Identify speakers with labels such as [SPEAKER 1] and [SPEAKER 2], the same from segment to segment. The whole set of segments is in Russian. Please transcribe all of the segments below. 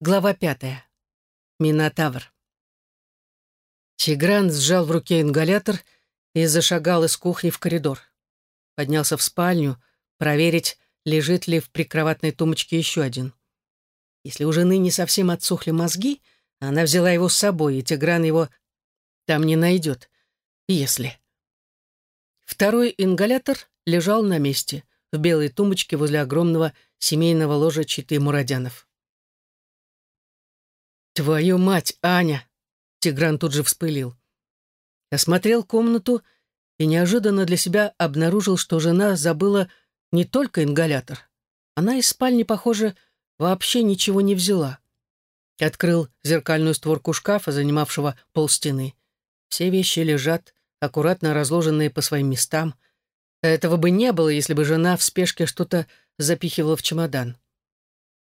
[SPEAKER 1] Глава пятая. Минотавр. Тигран сжал в руке ингалятор и зашагал из кухни в коридор. Поднялся в спальню, проверить, лежит ли в прикроватной тумбочке еще один. Если у жены не совсем отсохли мозги, она взяла его с собой, и Тигран его там не найдет. Если. Второй ингалятор лежал на месте, в белой тумбочке возле огромного семейного ложа читы Мурадянов. «Твою мать, Аня!» Тигран тут же вспылил. Осмотрел комнату и неожиданно для себя обнаружил, что жена забыла не только ингалятор. Она из спальни, похоже, вообще ничего не взяла. Открыл зеркальную створку шкафа, занимавшего полстены. Все вещи лежат, аккуратно разложенные по своим местам. Этого бы не было, если бы жена в спешке что-то запихивала в чемодан.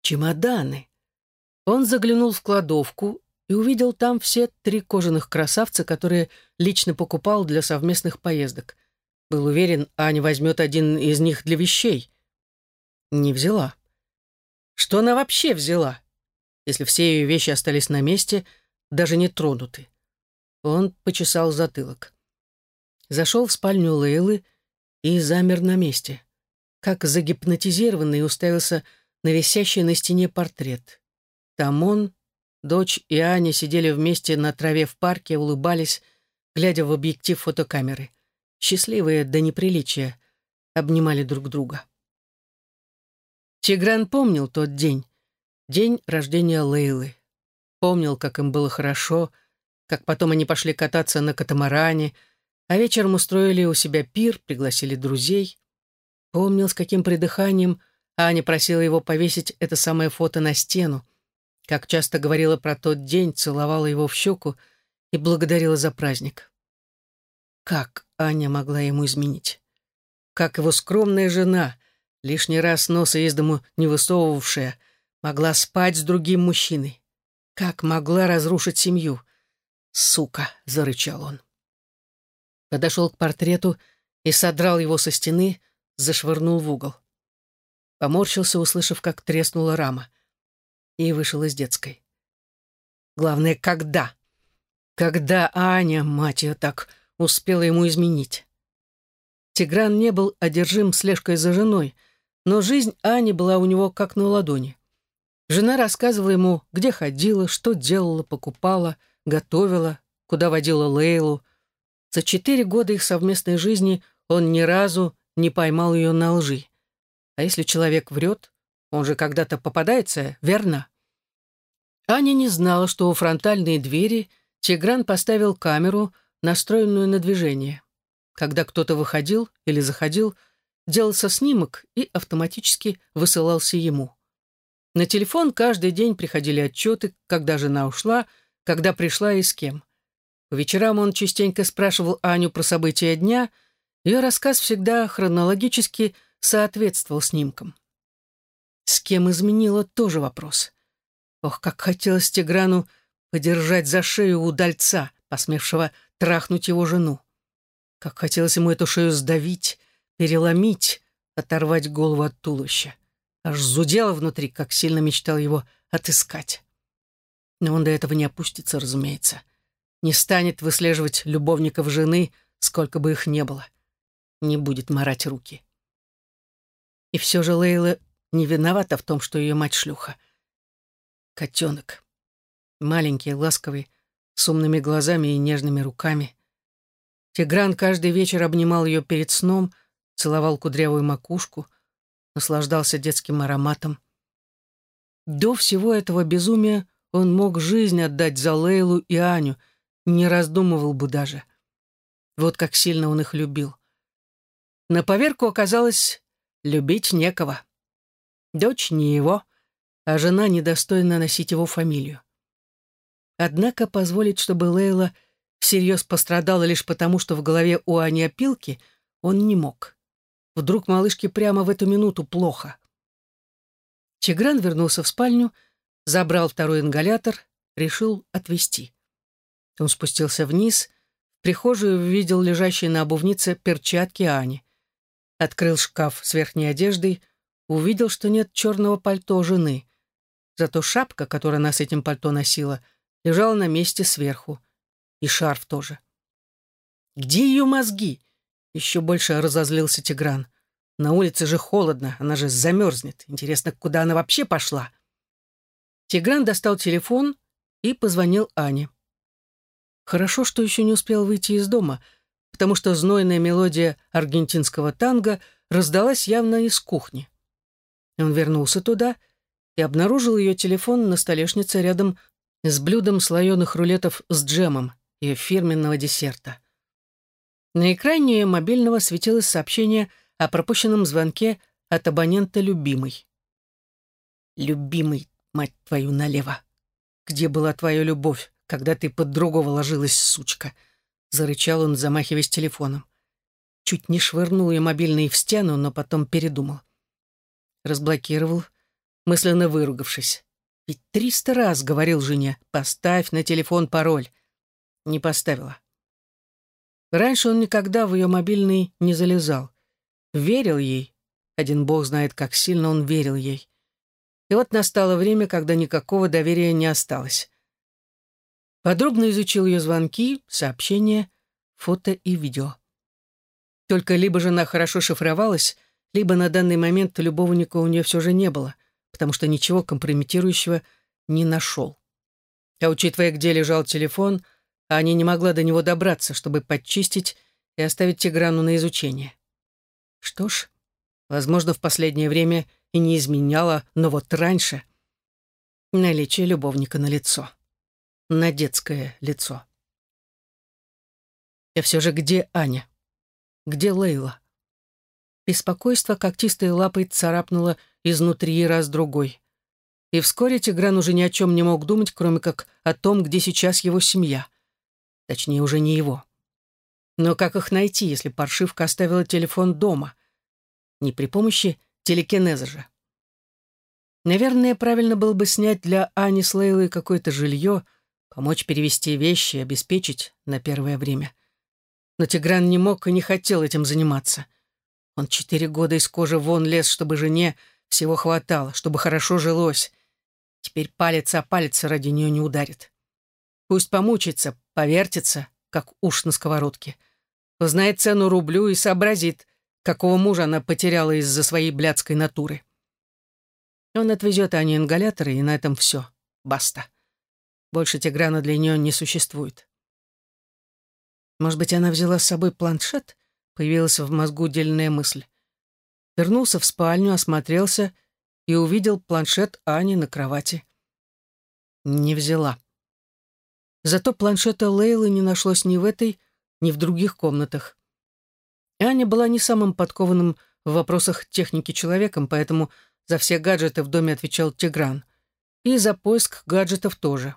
[SPEAKER 1] Чемоданы! Он заглянул в кладовку и увидел там все три кожаных красавца, которые лично покупал для совместных поездок. Был уверен, Аня возьмет один из них для вещей. Не взяла. Что она вообще взяла, если все ее вещи остались на месте, даже не тронуты? Он почесал затылок. Зашел в спальню Лейлы и замер на месте. Как загипнотизированный уставился на висящий на стене портрет. Там он, дочь и Аня сидели вместе на траве в парке, улыбались, глядя в объектив фотокамеры. Счастливые до неприличия, обнимали друг друга. Тигран помнил тот день, день рождения Лейлы. Помнил, как им было хорошо, как потом они пошли кататься на катамаране, а вечером устроили у себя пир, пригласили друзей. Помнил, с каким придыханием Аня просила его повесить это самое фото на стену, как часто говорила про тот день, целовала его в щеку и благодарила за праздник. Как Аня могла ему изменить? Как его скромная жена, лишний раз носа из дому не высовывавшая, могла спать с другим мужчиной? Как могла разрушить семью? «Сука!» — зарычал он. Подошел к портрету и содрал его со стены, зашвырнул в угол. Поморщился, услышав, как треснула рама и вышел из детской. Главное, когда? Когда Аня, мать ее, так успела ему изменить? Тигран не был одержим слежкой за женой, но жизнь Ани была у него как на ладони. Жена рассказывала ему, где ходила, что делала, покупала, готовила, куда водила Лейлу. За четыре года их совместной жизни он ни разу не поймал ее на лжи. А если человек врет, он же когда-то попадается, верно? Аня не знала, что у фронтальной двери Тигран поставил камеру, настроенную на движение. Когда кто-то выходил или заходил, делался снимок и автоматически высылался ему. На телефон каждый день приходили отчеты, когда жена ушла, когда пришла и с кем. По вечерам он частенько спрашивал Аню про события дня, ее рассказ всегда хронологически соответствовал снимкам. С кем изменила тоже вопрос. Ох, как хотелось Тиграну подержать за шею удальца, посмевшего трахнуть его жену. Как хотелось ему эту шею сдавить, переломить, оторвать голову от туловища. Аж зудело внутри, как сильно мечтал его отыскать. Но он до этого не опустится, разумеется. Не станет выслеживать любовников жены, сколько бы их не было. Не будет марать руки. И все же Лейла не виновата в том, что ее мать шлюха. Котенок. Маленький, ласковый, с умными глазами и нежными руками. Тигран каждый вечер обнимал ее перед сном, целовал кудрявую макушку, наслаждался детским ароматом. До всего этого безумия он мог жизнь отдать за Лейлу и Аню, не раздумывал бы даже. Вот как сильно он их любил. На поверку оказалось, любить некого. Дочь не его, а жена недостойна носить его фамилию. Однако позволить, чтобы Лейла всерьез пострадала лишь потому, что в голове у Ани опилки, он не мог. Вдруг малышке прямо в эту минуту плохо. Чегран вернулся в спальню, забрал второй ингалятор, решил отвезти. Он спустился вниз, в прихожую увидел лежащие на обувнице перчатки Ани. Открыл шкаф с верхней одеждой, увидел, что нет черного пальто жены. Зато шапка, которую она с этим пальто носила, лежала на месте сверху. И шарф тоже. «Где ее мозги?» Еще больше разозлился Тигран. «На улице же холодно, она же замерзнет. Интересно, куда она вообще пошла?» Тигран достал телефон и позвонил Ане. Хорошо, что еще не успел выйти из дома, потому что знойная мелодия аргентинского танго раздалась явно из кухни. Он вернулся туда и обнаружил ее телефон на столешнице рядом с блюдом слоеных рулетов с джемом, ее фирменного десерта. На экране мобильного светилось сообщение о пропущенном звонке от абонента «Любимый». «Любимый, мать твою, налево! Где была твоя любовь, когда ты под другого ложилась, сучка?» Зарычал он, замахиваясь телефоном. Чуть не швырнул ее мобильный в стену, но потом передумал. Разблокировал, мысленно выругавшись. Ведь триста раз говорил жене, поставь на телефон пароль. Не поставила. Раньше он никогда в ее мобильный не залезал. Верил ей. Один бог знает, как сильно он верил ей. И вот настало время, когда никакого доверия не осталось. Подробно изучил ее звонки, сообщения, фото и видео. Только либо жена хорошо шифровалась, либо на данный момент любовника у нее все же не было — потому что ничего компрометирующего не нашел. А учитывая, где лежал телефон, Аня не могла до него добраться, чтобы подчистить и оставить Тиграну на изучение. Что ж, возможно, в последнее время и не изменяла, но вот раньше наличие любовника на лицо. На детское лицо. И все же где Аня? Где Лейла? Беспокойство когтистой лапой царапнуло изнутри раз-другой. И вскоре Тигран уже ни о чем не мог думать, кроме как о том, где сейчас его семья. Точнее, уже не его. Но как их найти, если паршивка оставила телефон дома? Не при помощи телекинеза же. Наверное, правильно было бы снять для Ани с Лейлой какое-то жилье, помочь перевести вещи, обеспечить на первое время. Но Тигран не мог и не хотел этим заниматься. Он четыре года из кожи вон лез, чтобы жене всего хватало, чтобы хорошо жилось. Теперь палец о палец ради нее не ударит. Пусть помучится, повертится, как уж на сковородке. Узнает цену рублю и сообразит, какого мужа она потеряла из-за своей блядской натуры. Он отвезет Ане ингаляторы, и на этом все. Баста. Больше Тиграна для нее не существует. Может быть, она взяла с собой планшет? Появилась в мозгу дельная мысль вернулся в спальню, осмотрелся и увидел планшет Ани на кровати. Не взяла. Зато планшета Лейлы не нашлось ни в этой, ни в других комнатах. Аня была не самым подкованным в вопросах техники человеком, поэтому за все гаджеты в доме отвечал Тигран. И за поиск гаджетов тоже.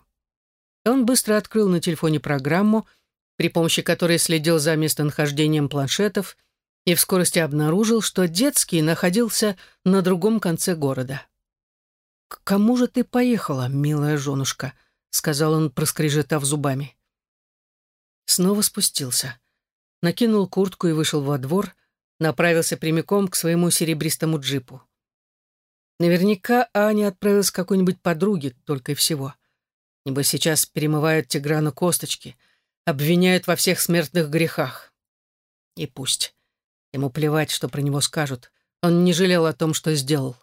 [SPEAKER 1] Он быстро открыл на телефоне программу, при помощи которой следил за местонахождением планшетов — и в скорости обнаружил, что детский находился на другом конце города. «К кому же ты поехала, милая женушка?» — сказал он, проскрежетав зубами. Снова спустился. Накинул куртку и вышел во двор, направился прямиком к своему серебристому джипу. Наверняка Аня отправилась к какой-нибудь подруге, только и всего. Небось сейчас перемывают Тиграну косточки, обвиняют во всех смертных грехах. И пусть. Ему плевать, что про него скажут. Он не жалел о том, что сделал.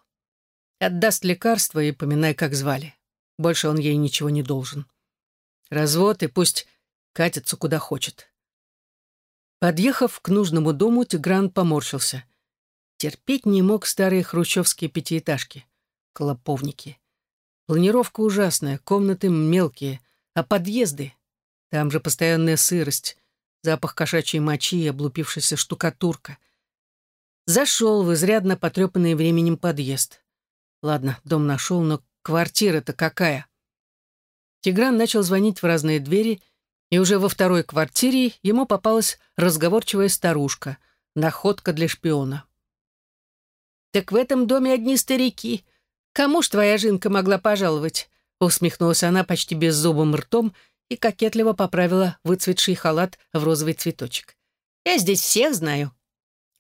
[SPEAKER 1] Отдаст лекарство и поминай, как звали. Больше он ей ничего не должен. Развод и пусть катится куда хочет. Подъехав к нужному дому, Тигран поморщился. Терпеть не мог старые хрущевские пятиэтажки. Клоповники. Планировка ужасная, комнаты мелкие, а подъезды? Там же постоянная сырость, запах кошачьей мочи и облупившаяся штукатурка. Зашел в изрядно потрепанный временем подъезд. Ладно, дом нашел, но квартира-то какая? Тигран начал звонить в разные двери, и уже во второй квартире ему попалась разговорчивая старушка, находка для шпиона. «Так в этом доме одни старики. Кому ж твоя жинка могла пожаловать?» усмехнулась она почти беззубым ртом и кокетливо поправила выцветший халат в розовый цветочек. «Я здесь всех знаю.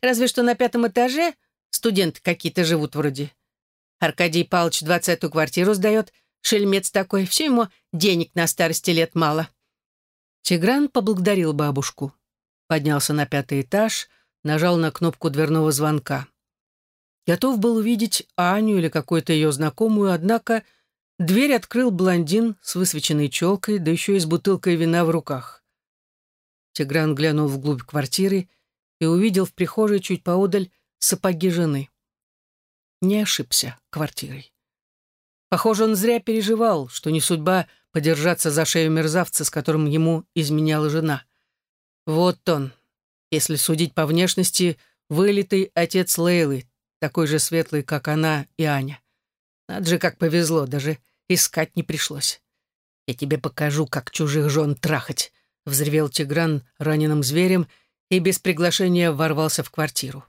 [SPEAKER 1] Разве что на пятом этаже студенты какие-то живут вроде. Аркадий Павлович двадцатую квартиру сдает, шельмец такой, все ему денег на старости лет мало». Тигран поблагодарил бабушку. Поднялся на пятый этаж, нажал на кнопку дверного звонка. Готов был увидеть Аню или какую-то ее знакомую, однако дверь открыл блондин с высвеченной челкой, да еще и с бутылкой вина в руках. Тигран глянул вглубь квартиры и увидел в прихожей чуть поодаль сапоги жены. Не ошибся квартирой. Похоже, он зря переживал, что не судьба подержаться за шею мерзавца, с которым ему изменяла жена. Вот он, если судить по внешности, вылитый отец Лейлы, такой же светлый, как она и Аня. Надо же, как повезло, даже искать не пришлось. «Я тебе покажу, как чужих жен трахать», — взревел Тигран раненым зверем и без приглашения ворвался в квартиру.